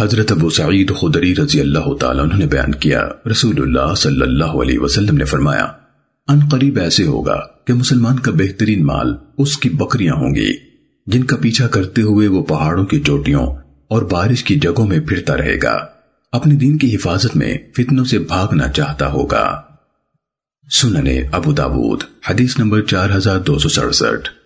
حضرت ابو سعید خدری رضی اللہ تعالیٰ عنہ نے بیان کیا، رسول اللہ صلی اللہ علیہ وسلم نے فرمایا، ان قریب ایسے ہوگا کہ مسلمان کا بہترین مال اس کی بکریاں ہوں گی، جن کا پیچھا کرتے ہوئے وہ پہاڑوں کی چوٹیوں اور بارش کی جگہوں میں پھرتا رہے گا۔ اپنے دین کی حفاظت میں فتنوں سے بھاگنا چاہتا ہوگا۔ سننے ابو داود، حدیث نمبر چار ہزار دو سو سڑسٹھ۔